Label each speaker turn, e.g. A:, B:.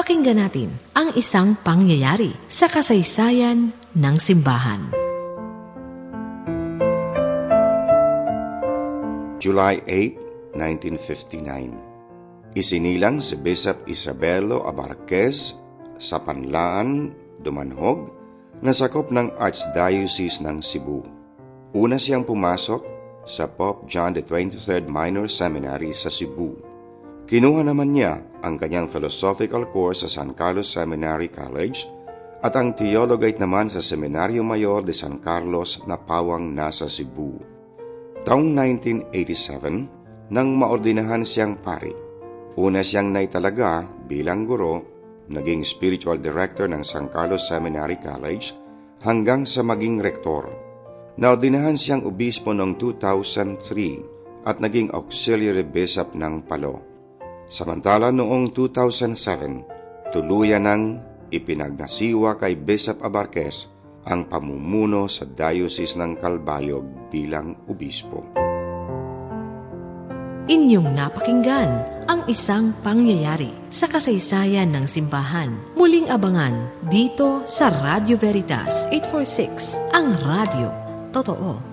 A: Pakinggan natin ang isang pangyayari sa kasaysayan ng simbahan.
B: July 8, 1959 Isinilang si Bishop Isabelo Abarquez sa Panlaan, Dumanhog, na sakop ng Archdiocese ng Cebu. Una siyang pumasok sa Pope John 23rd Minor Seminary sa Cebu Kinuha naman niya ang kanyang philosophical course sa San Carlos Seminary College at ang theologate naman sa Seminaryo Mayor de San Carlos na pawang nasa Cebu. Taong 1987, nang maordinahan siyang pari, una siyang naitalaga bilang guro, naging spiritual director ng San Carlos Seminary College hanggang sa maging rektor. Naordinahan siyang obispo noong 2003 at naging auxiliary bishop ng Palo. Samantala noong 2007, tuluyan ng ipinagnasiwa kay Bishop Abarquez ang pamumuno sa Diocese ng Calbayog bilang obispo.
A: Inyong napakinggan ang isang pangyayari sa kasaysayan ng simbahan. Muling abangan dito sa Radio Veritas 846, ang radio. Totoo.